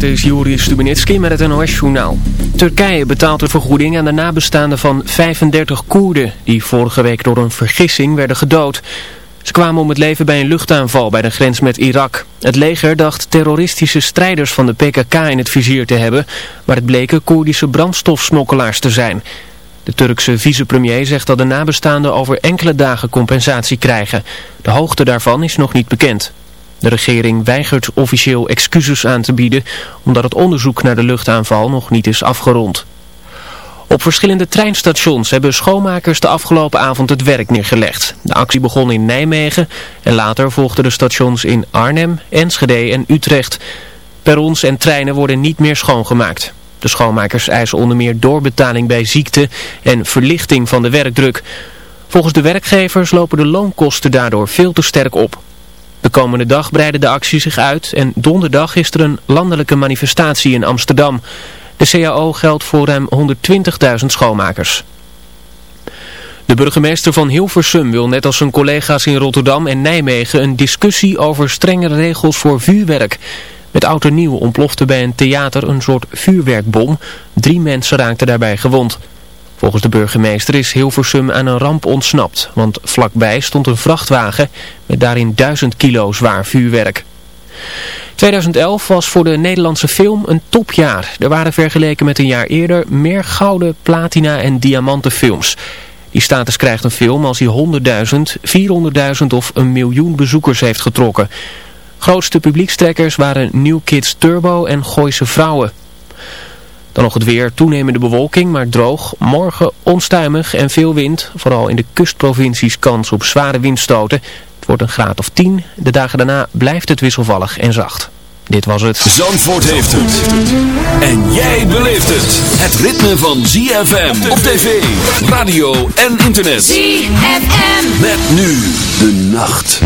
dit is Juri Stubenitski met het NOS-journaal. Turkije betaalt de vergoeding aan de nabestaanden van 35 Koerden... die vorige week door een vergissing werden gedood. Ze kwamen om het leven bij een luchtaanval bij de grens met Irak. Het leger dacht terroristische strijders van de PKK in het vizier te hebben... maar het bleken Koerdische brandstofsmokkelaars te zijn... De Turkse vicepremier zegt dat de nabestaanden over enkele dagen compensatie krijgen. De hoogte daarvan is nog niet bekend. De regering weigert officieel excuses aan te bieden omdat het onderzoek naar de luchtaanval nog niet is afgerond. Op verschillende treinstations hebben schoonmakers de afgelopen avond het werk neergelegd. De actie begon in Nijmegen en later volgden de stations in Arnhem, Enschede en Utrecht. Perrons en treinen worden niet meer schoongemaakt. De schoonmakers eisen onder meer doorbetaling bij ziekte en verlichting van de werkdruk. Volgens de werkgevers lopen de loonkosten daardoor veel te sterk op. De komende dag breiden de actie zich uit en donderdag is er een landelijke manifestatie in Amsterdam. De CAO geldt voor ruim 120.000 schoonmakers. De burgemeester van Hilversum wil net als zijn collega's in Rotterdam en Nijmegen een discussie over strengere regels voor vuurwerk. Met oud nieuw ontplofte bij een theater een soort vuurwerkbom. Drie mensen raakten daarbij gewond. Volgens de burgemeester is Hilversum aan een ramp ontsnapt, want vlakbij stond een vrachtwagen met daarin duizend kilo zwaar vuurwerk. 2011 was voor de Nederlandse film een topjaar. Er waren vergeleken met een jaar eerder meer gouden, platina en diamanten films. Die status krijgt een film als hij 100.000, 400.000 of een miljoen bezoekers heeft getrokken. Grootste publiekstrekkers waren New Kids Turbo en Gooise Vrouwen. Dan nog het weer, toenemende bewolking, maar droog. Morgen onstuimig en veel wind. Vooral in de kustprovincies kans op zware windstoten. Het wordt een graad of 10. De dagen daarna blijft het wisselvallig en zacht. Dit was het. Zandvoort heeft het. En jij beleeft het. Het ritme van ZFM op tv, radio en internet. ZFM. Met nu de nacht.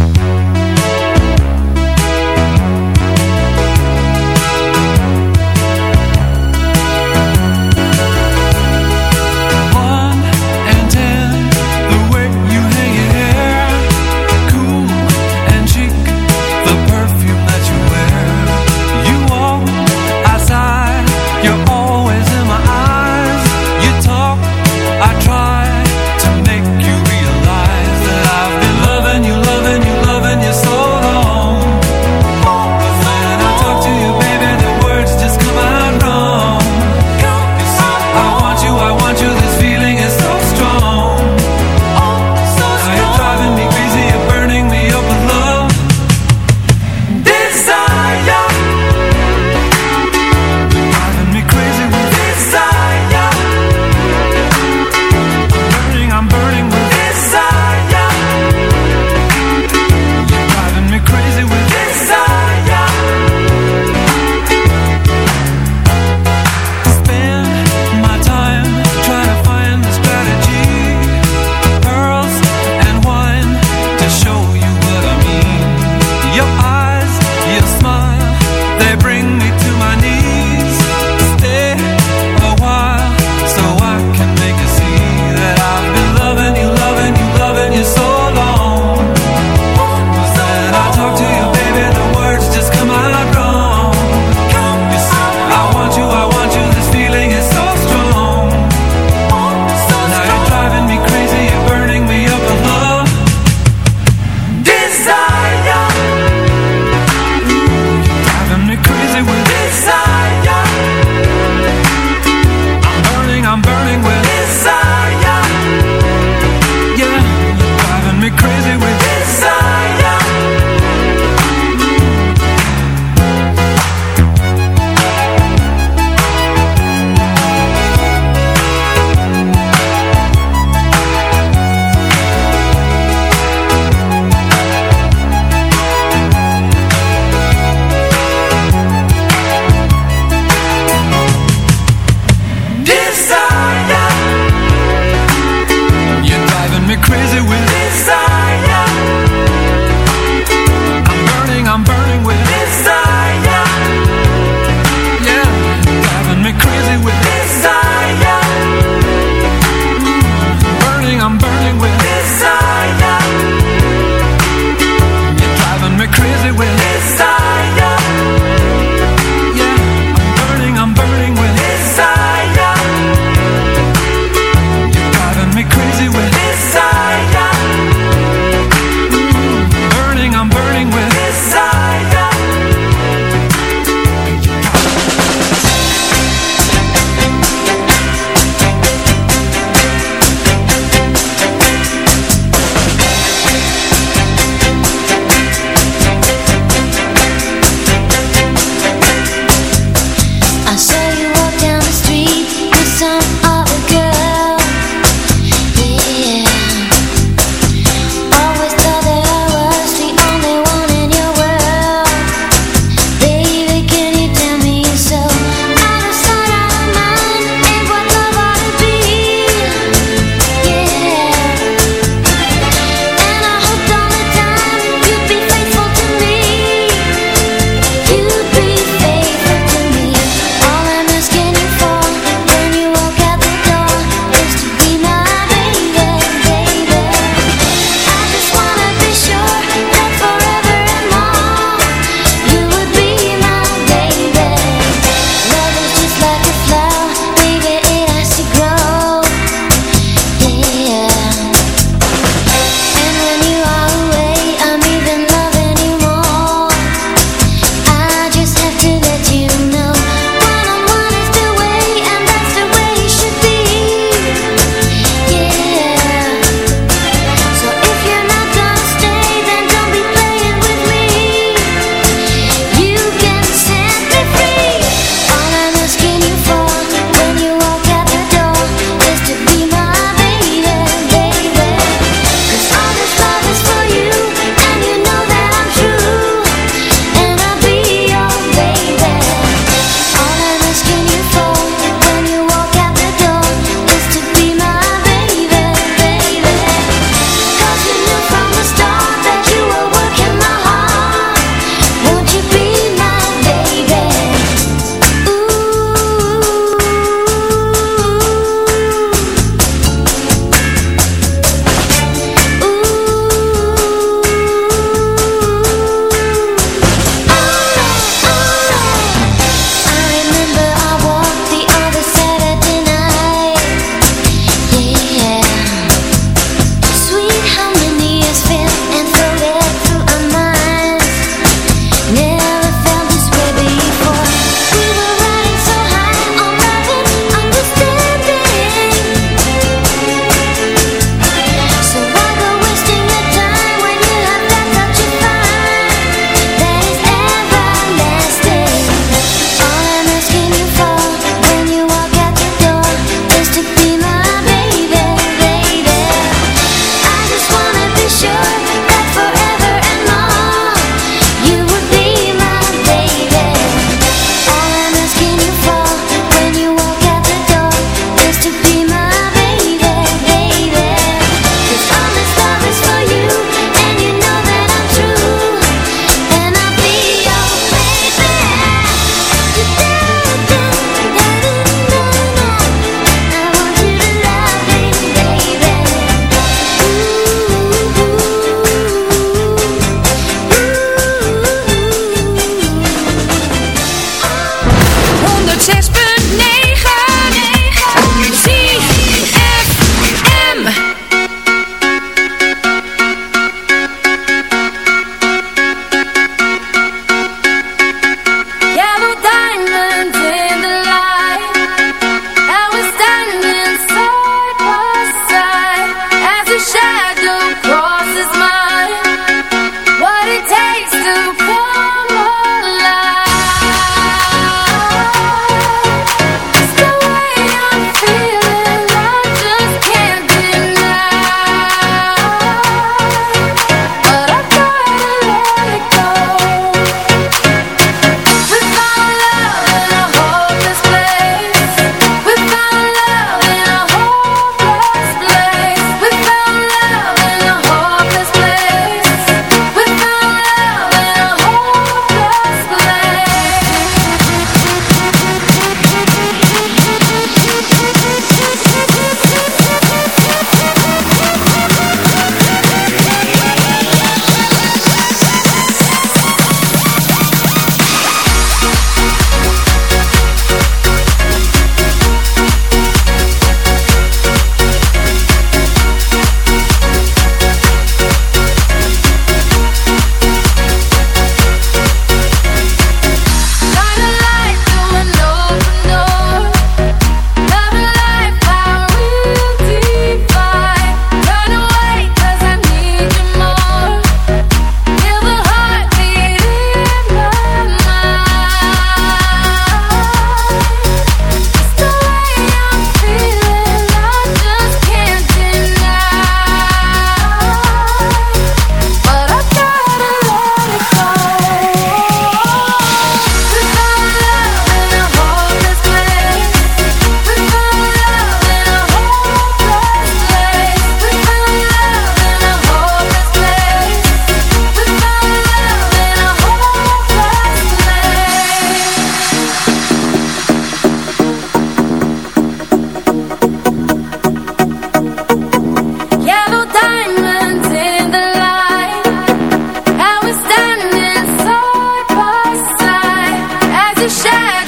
to shine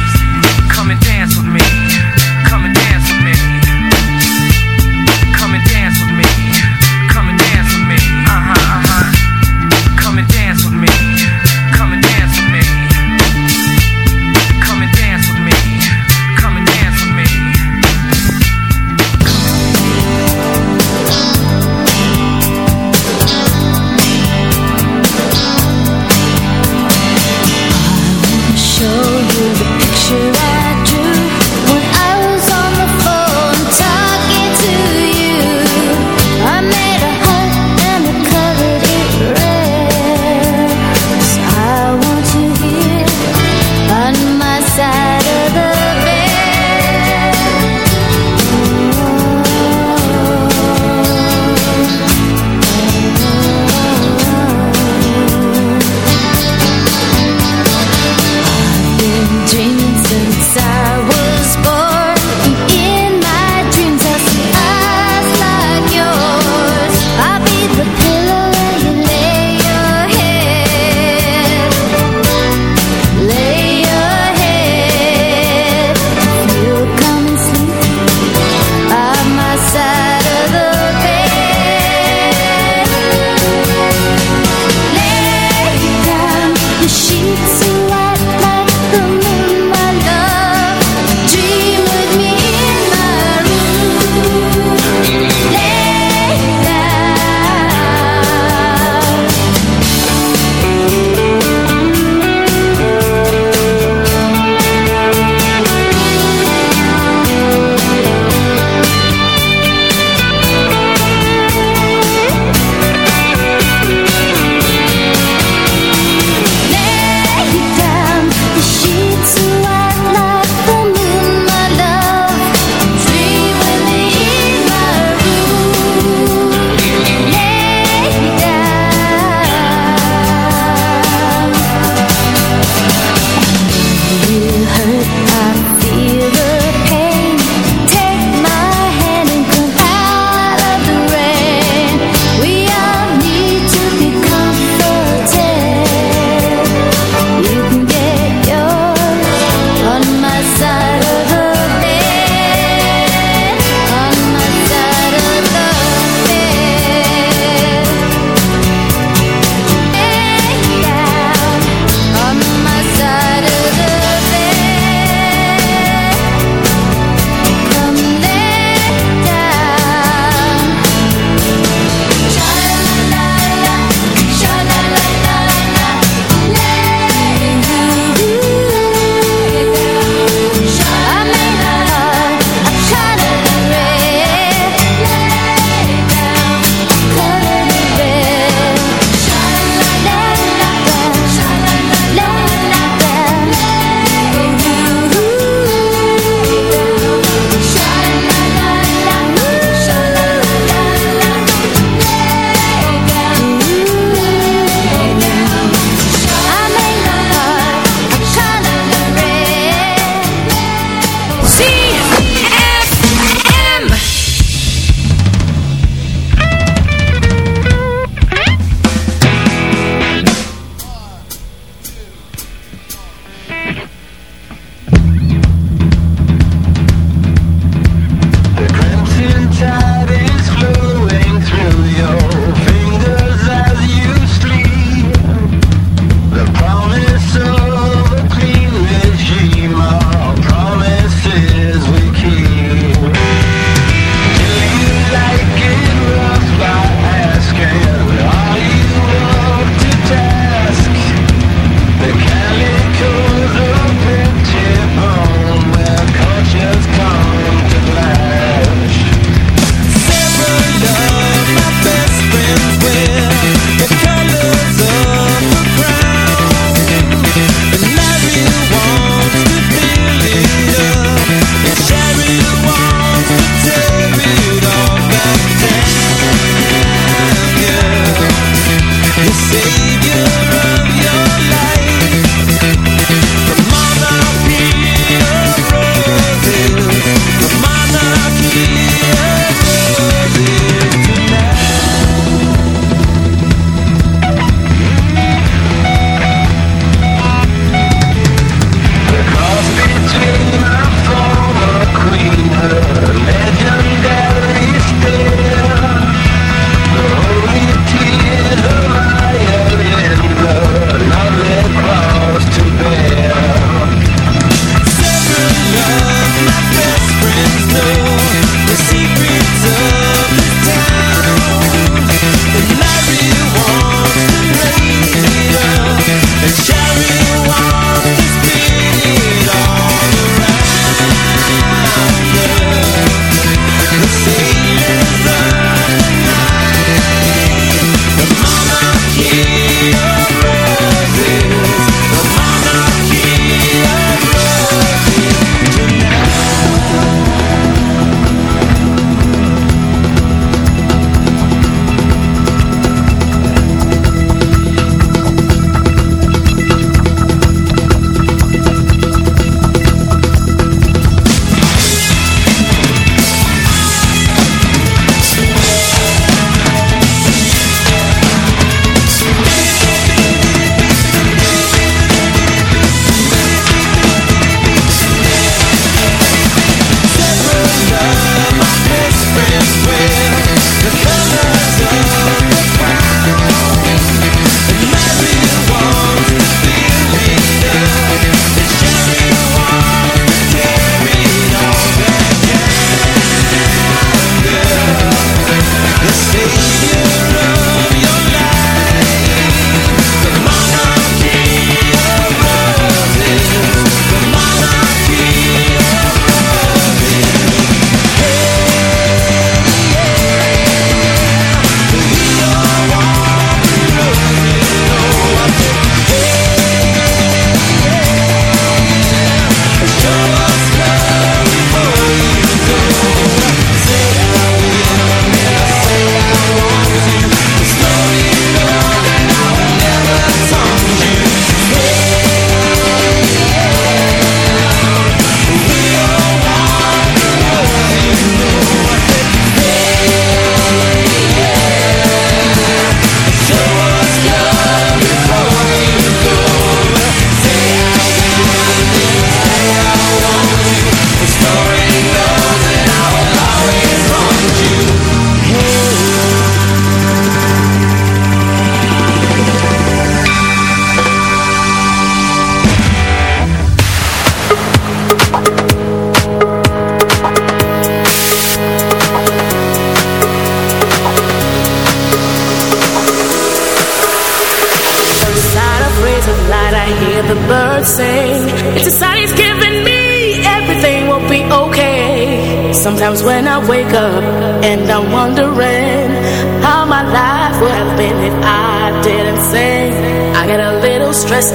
Come and dance with me. Come and dance with me. Come and dance with me. Come and dance with me. Uh-huh, uh-huh. Come and dance with me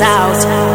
out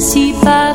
ainsi par